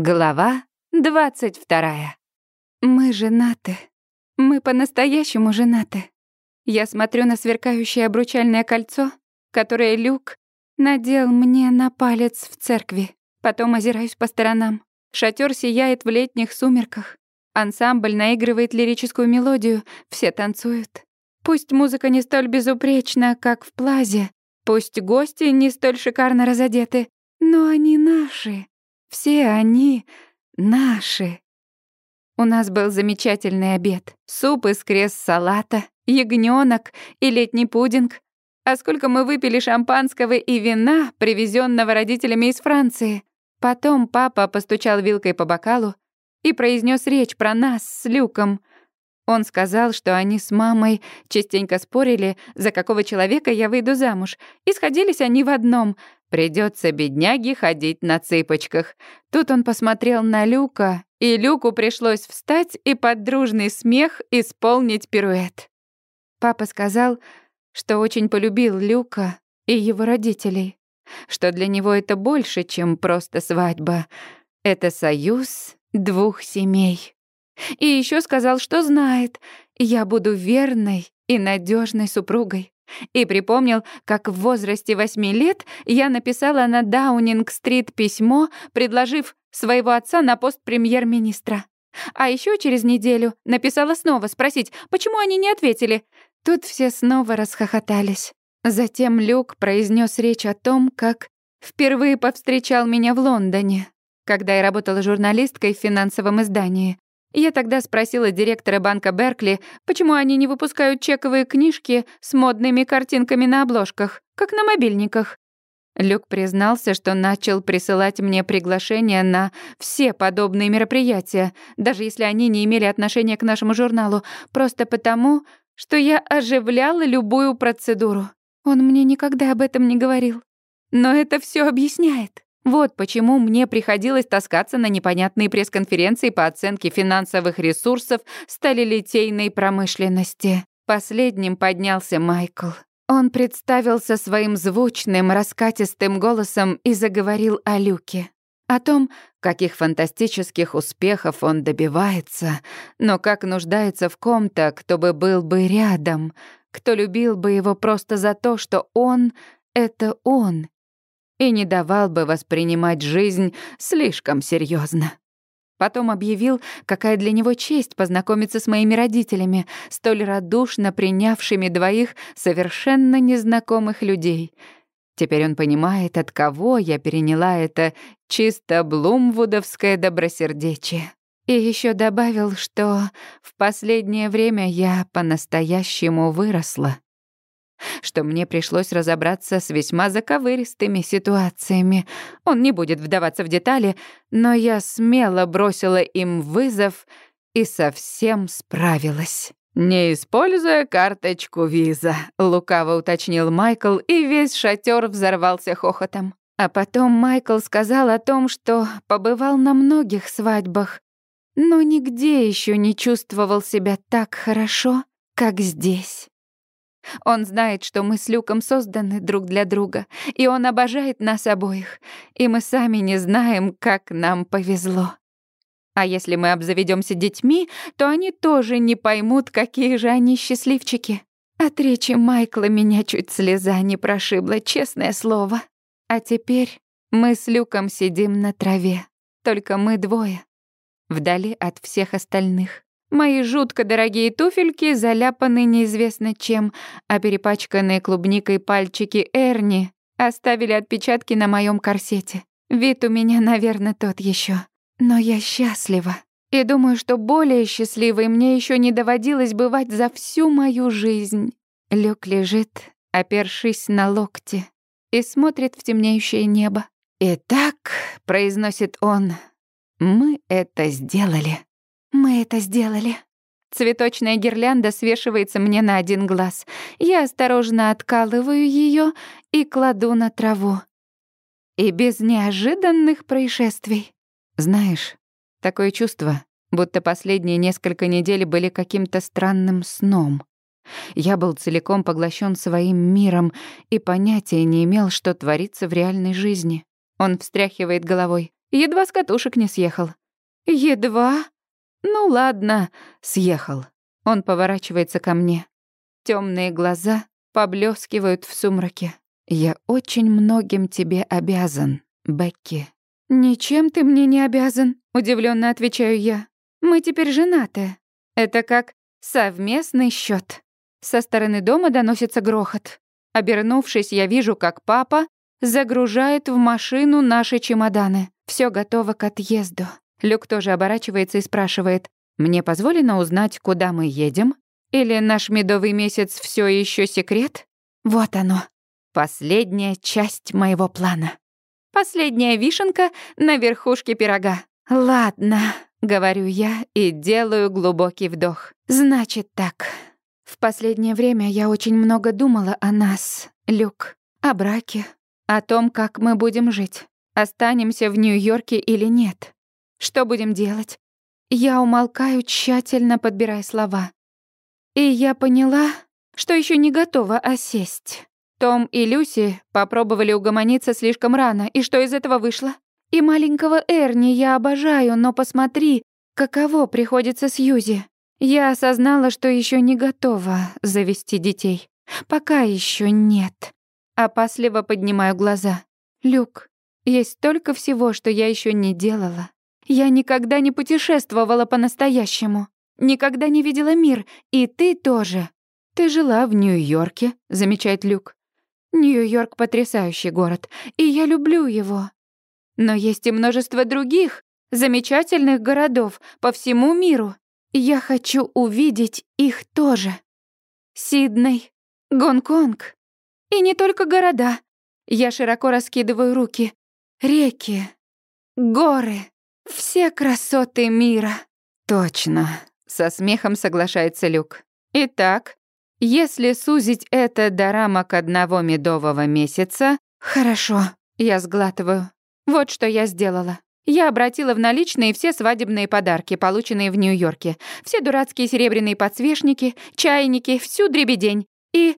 Глава двадцать вторая. Мы женаты. Мы по-настоящему женаты. Я смотрю на сверкающее обручальное кольцо, которое Люк надел мне на палец в церкви. Потом озираюсь по сторонам. Шатер сияет в летних сумерках. Ансамбль наигрывает лирическую мелодию, все танцуют. Пусть музыка не столь безупречна, как в плазе, пусть гости не столь шикарно разодеты, но они наши. Все они наши. У нас был замечательный обед. Суп из крест-салата, ягнёнок и летний пудинг. А сколько мы выпили шампанского и вина, привезенного родителями из Франции. Потом папа постучал вилкой по бокалу и произнес речь про нас с Люком. Он сказал, что они с мамой частенько спорили, за какого человека я выйду замуж, и сходились они в одном — Придется бедняге ходить на цыпочках. Тут он посмотрел на Люка, и Люку пришлось встать и под дружный смех исполнить пируэт. Папа сказал, что очень полюбил Люка и его родителей, что для него это больше, чем просто свадьба. Это союз двух семей. И еще сказал, что знает, я буду верной и надежной супругой. И припомнил, как в возрасте восьми лет я написала на Даунинг-стрит письмо, предложив своего отца на пост премьер-министра. А еще через неделю написала снова спросить, почему они не ответили. Тут все снова расхохотались. Затем Люк произнес речь о том, как впервые повстречал меня в Лондоне, когда я работала журналисткой в финансовом издании. Я тогда спросила директора банка Беркли, почему они не выпускают чековые книжки с модными картинками на обложках, как на мобильниках. Люк признался, что начал присылать мне приглашения на все подобные мероприятия, даже если они не имели отношения к нашему журналу, просто потому, что я оживляла любую процедуру. Он мне никогда об этом не говорил. Но это все объясняет. Вот почему мне приходилось таскаться на непонятные пресс-конференции по оценке финансовых ресурсов сталелитейной промышленности. Последним поднялся Майкл. Он представился своим звучным, раскатистым голосом и заговорил о Люке. О том, каких фантастических успехов он добивается, но как нуждается в ком-то, кто бы был бы рядом, кто любил бы его просто за то, что он — это он, и не давал бы воспринимать жизнь слишком серьезно. Потом объявил, какая для него честь познакомиться с моими родителями, столь радушно принявшими двоих совершенно незнакомых людей. Теперь он понимает, от кого я переняла это чисто блумвудовское добросердечие. И еще добавил, что в последнее время я по-настоящему выросла что мне пришлось разобраться с весьма заковыристыми ситуациями. Он не будет вдаваться в детали, но я смело бросила им вызов и совсем справилась. «Не используя карточку виза», — лукаво уточнил Майкл, и весь шатер взорвался хохотом. А потом Майкл сказал о том, что побывал на многих свадьбах, но нигде еще не чувствовал себя так хорошо, как здесь. Он знает, что мы с Люком созданы друг для друга, и он обожает нас обоих, и мы сами не знаем, как нам повезло. А если мы обзаведемся детьми, то они тоже не поймут, какие же они счастливчики. От речи Майкла меня чуть слеза не прошибла, честное слово. А теперь мы с Люком сидим на траве, только мы двое, вдали от всех остальных. Мои жутко дорогие туфельки заляпаны неизвестно чем, а перепачканные клубникой пальчики Эрни оставили отпечатки на моем корсете. Вид у меня, наверное, тот еще. Но я счастлива. И думаю, что более счастливой мне еще не доводилось бывать за всю мою жизнь. Люк лежит, опершись на локте, и смотрит в темнеющее небо. «Итак», — произносит он, — «мы это сделали». Мы это сделали. Цветочная гирлянда свешивается мне на один глаз. Я осторожно откалываю ее и кладу на траву. И без неожиданных происшествий. Знаешь, такое чувство, будто последние несколько недель были каким-то странным сном. Я был целиком поглощен своим миром и понятия не имел, что творится в реальной жизни. Он встряхивает головой. Едва с катушек не съехал. Едва? Ну ладно, съехал. Он поворачивается ко мне. Темные глаза поблескивают в сумраке. Я очень многим тебе обязан, Бекки. Ничем ты мне не обязан, удивленно отвечаю я. Мы теперь женаты. Это как совместный счет. Со стороны дома доносится грохот. Обернувшись, я вижу, как папа загружает в машину наши чемоданы. Все готово к отъезду. Люк тоже оборачивается и спрашивает, «Мне позволено узнать, куда мы едем? Или наш медовый месяц все еще секрет?» Вот оно. Последняя часть моего плана. Последняя вишенка на верхушке пирога. «Ладно», — говорю я и делаю глубокий вдох. «Значит так. В последнее время я очень много думала о нас, Люк, о браке, о том, как мы будем жить. Останемся в Нью-Йорке или нет? Что будем делать? Я умолкаю, тщательно подбирая слова. И я поняла, что еще не готова осесть. Том и Люси попробовали угомониться слишком рано, и что из этого вышло? И маленького Эрни я обожаю, но посмотри, каково приходится с Юзи. Я осознала, что еще не готова завести детей. Пока еще нет. Опасливо поднимаю глаза. Люк, есть столько всего, что я еще не делала. Я никогда не путешествовала по-настоящему. Никогда не видела мир, и ты тоже. Ты жила в Нью-Йорке, замечает Люк. Нью-Йорк — потрясающий город, и я люблю его. Но есть и множество других замечательных городов по всему миру. Я хочу увидеть их тоже. Сидней, Гонконг. И не только города. Я широко раскидываю руки. Реки, горы, все красоты мира. Точно, со смехом соглашается Люк. Итак, если сузить это до рамок одного медового месяца... Хорошо, я сглатываю. Вот что я сделала. Я обратила в наличные все свадебные подарки, полученные в Нью-Йорке. Все дурацкие серебряные подсвечники, чайники, всю дребедень. И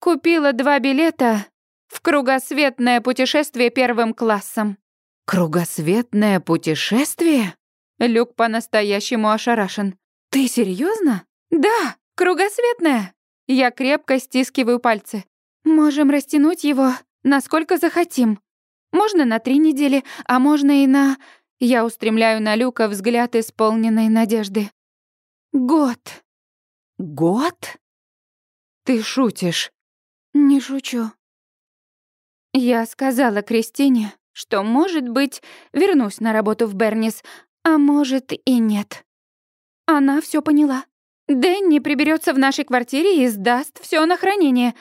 купила два билета в кругосветное путешествие первым классом. Кругосветное путешествие? Люк по-настоящему ошарашен. Ты серьезно? Да, кругосветное. Я крепко стискиваю пальцы. Можем растянуть его, насколько захотим. Можно на три недели, а можно и на... Я устремляю на Люка взгляд исполненной надежды. Год. Год? Ты шутишь? Не шучу. Я сказала Кристине, что, может быть, вернусь на работу в Бернис, а может и нет. Она все поняла. Дэнни приберется в нашей квартире и сдаст все на хранение.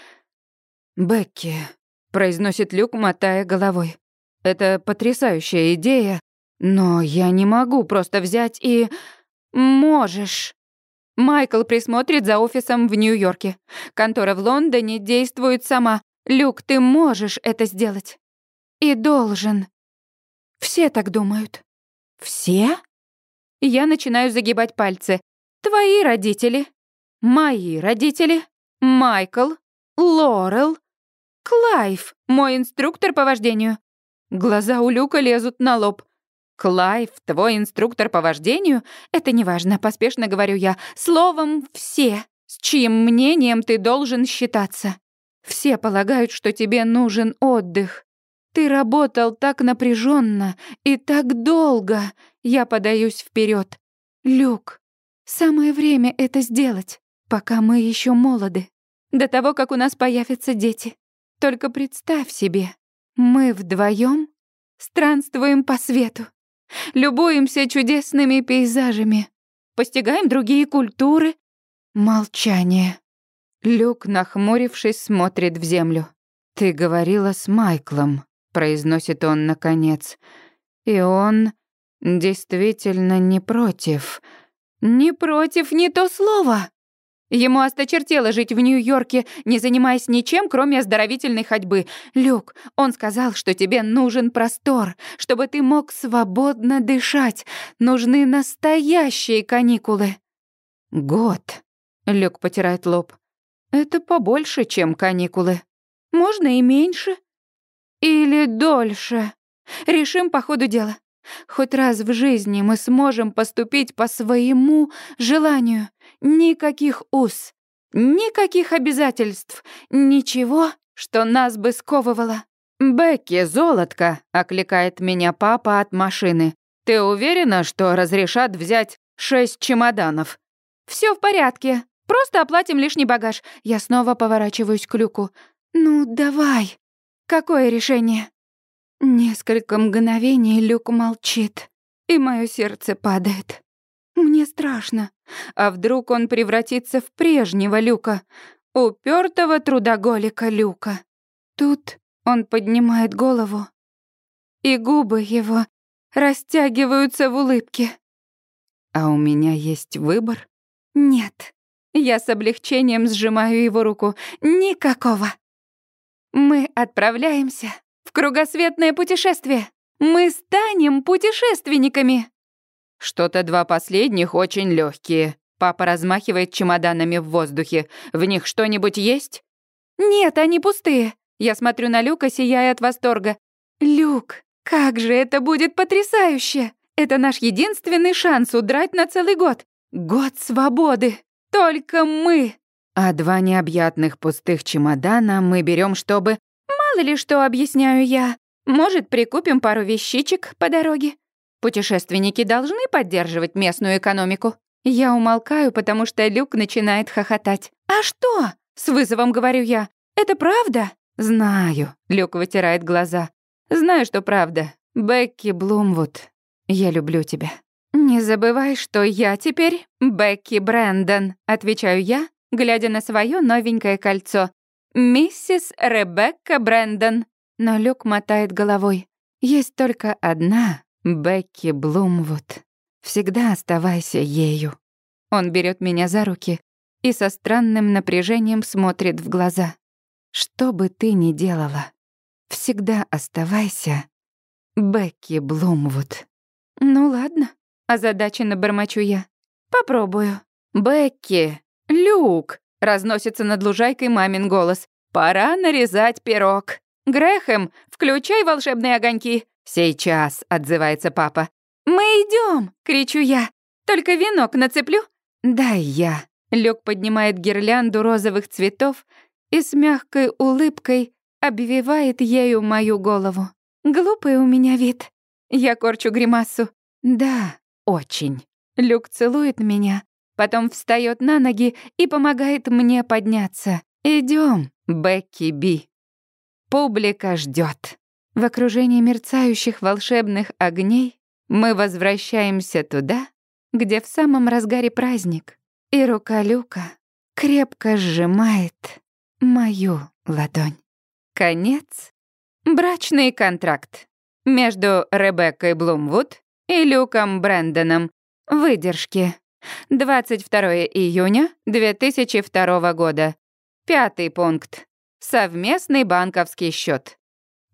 «Бекки», — произносит Люк, мотая головой. «Это потрясающая идея, но я не могу просто взять и...» «Можешь». Майкл присмотрит за офисом в Нью-Йорке. Контора в Лондоне действует сама. Люк, ты можешь это сделать. И должен. Все так думают. Все? Я начинаю загибать пальцы. Твои родители, мои родители, Майкл, Лорел, Клайв, мой инструктор по вождению. Глаза у Люка лезут на лоб. Клайв, твой инструктор по вождению? Это неважно, поспешно говорю я. Словом, все, с чьим мнением ты должен считаться. Все полагают, что тебе нужен отдых. Ты работал так напряженно и так долго. Я подаюсь вперед. Люк, Самое время это сделать, пока мы еще молоды. До того, как у нас появятся дети. Только представь себе, мы вдвоем странствуем по свету, любуемся чудесными пейзажами, постигаем другие культуры. Молчание. Люк, нахмурившись, смотрит в землю. «Ты говорила с Майклом», — произносит он наконец. «И он действительно не против». «Не против, не то слово!» Ему осточертело жить в Нью-Йорке, не занимаясь ничем, кроме оздоровительной ходьбы. «Люк, он сказал, что тебе нужен простор, чтобы ты мог свободно дышать. Нужны настоящие каникулы». «Год», — Люк потирает лоб. «Это побольше, чем каникулы. Можно и меньше. Или дольше. Решим по ходу дела. Хоть раз в жизни мы сможем поступить по своему желанию. Никаких уз, никаких обязательств, ничего, что нас бы сковывало. «Бекки, золотко!» — окликает меня папа от машины. «Ты уверена, что разрешат взять шесть чемоданов?» Все в порядке. Просто оплатим лишний багаж. Я снова поворачиваюсь к люку. Ну, давай. Какое решение? Несколько мгновений Люк молчит, и мое сердце падает. Мне страшно. А вдруг он превратится в прежнего Люка, упертого трудоголика Люка? Тут он поднимает голову, и губы его растягиваются в улыбке. А у меня есть выбор? Нет. Я с облегчением сжимаю его руку. Никакого. Мы отправляемся в кругосветное путешествие. Мы станем путешественниками. Что-то два последних очень легкие. Папа размахивает чемоданами в воздухе. В них что-нибудь есть? Нет, они пустые. Я смотрю на Люка, сияя от восторга. Люк, как же это будет потрясающе! Это наш единственный шанс удрать на целый год. Год свободы. Только мы. А два необъятных пустых чемодана мы берем, чтобы... Мало ли что объясняю я. Может, прикупим пару вещичек по дороге. Путешественники должны поддерживать местную экономику. Я умолкаю, потому что Люк начинает хохотать. «А что?» — с вызовом говорю я. «Это правда?» «Знаю», — Люк вытирает глаза. «Знаю, что правда. Бекки Блумвуд, я люблю тебя». «Не забывай, что я теперь Бекки Брэндон», — отвечаю я, глядя на свое новенькое кольцо. «Миссис Ребекка Брэндон». Но Люк мотает головой. «Есть только одна Бекки Блумвуд. Всегда оставайся ею». Он берет меня за руки и со странным напряжением смотрит в глаза. «Что бы ты ни делала, всегда оставайся Бекки Блумвуд». «Ну ладно», Озадаченно бормочу я. Попробую. Бекки, Люк, разносится над лужайкой мамин голос. Пора нарезать пирог. Грэхэм, включай волшебные огоньки. Сейчас, отзывается папа. Мы идем, кричу я. Только венок нацеплю. Дай я. Люк поднимает гирлянду розовых цветов и с мягкой улыбкой обвивает ею мою голову. Глупый у меня вид. Я корчу гримасу. Да, очень. Люк целует меня, потом встает на ноги и помогает мне подняться. Идем, Бекки Би. Публика ждет. В окружении мерцающих волшебных огней мы возвращаемся туда, где в самом разгаре праздник, и рука Люка крепко сжимает мою ладонь. Конец. Брачный контракт между Ребеккой Блумвуд и Люком Брэндоном. Выдержки. 22 июня 2002 года. Пятый пункт. Совместный банковский счет.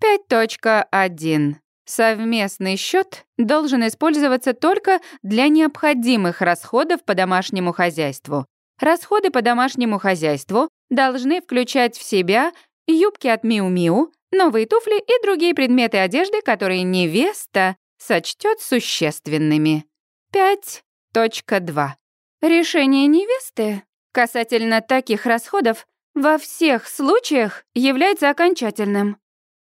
5.1. Совместный счет должен использоваться только для необходимых расходов по домашнему хозяйству. Расходы по домашнему хозяйству должны включать в себя юбки от Миу-Миу, новые туфли и другие предметы одежды, которые невеста сочтет существенными. 5.2. Решение невесты касательно таких расходов во всех случаях является окончательным.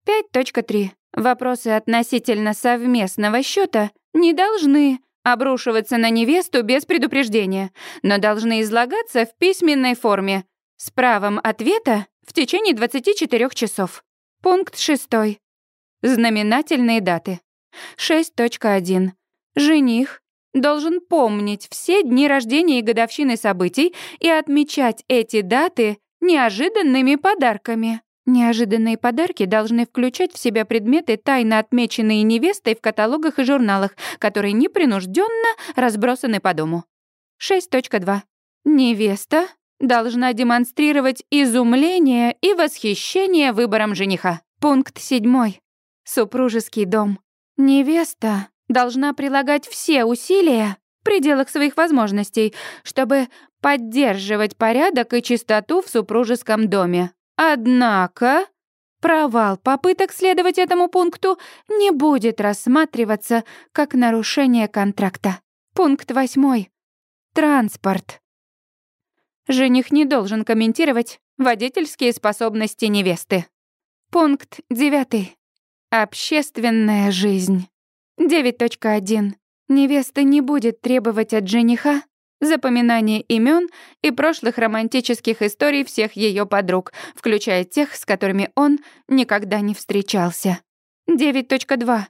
5.3. Вопросы относительно совместного счета не должны обрушиваться на невесту без предупреждения, но должны излагаться в письменной форме с правом ответа в течение 24 часов. Пункт 6. Знаменательные даты. 6.1. Жених должен помнить все дни рождения и годовщины событий и отмечать эти даты неожиданными подарками. Неожиданные подарки должны включать в себя предметы, тайно отмеченные невестой в каталогах и журналах, которые непринужденно разбросаны по дому. 6.2. Невеста должна демонстрировать изумление и восхищение выбором жениха. Пункт 7. Супружеский дом. Невеста должна прилагать все усилия в пределах своих возможностей, чтобы поддерживать порядок и чистоту в супружеском доме. Однако Провал попыток следовать этому пункту не будет рассматриваться как нарушение контракта. Пункт восьмой. Транспорт. Жених не должен комментировать водительские способности невесты. Пункт девятый. Общественная жизнь. 9.1. Невеста не будет требовать от жениха запоминание имен и прошлых романтических историй всех ее подруг, включая тех, с которыми он никогда не встречался. 9.2.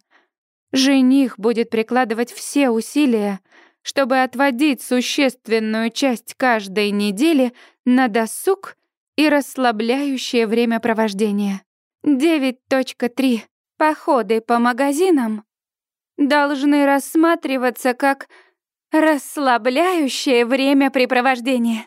Жених будет прикладывать все усилия, чтобы отводить существенную часть каждой недели на досуг и расслабляющее времяпровождение. 9.3. Походы по магазинам должны рассматриваться как расслабляющее времяпрепровождение.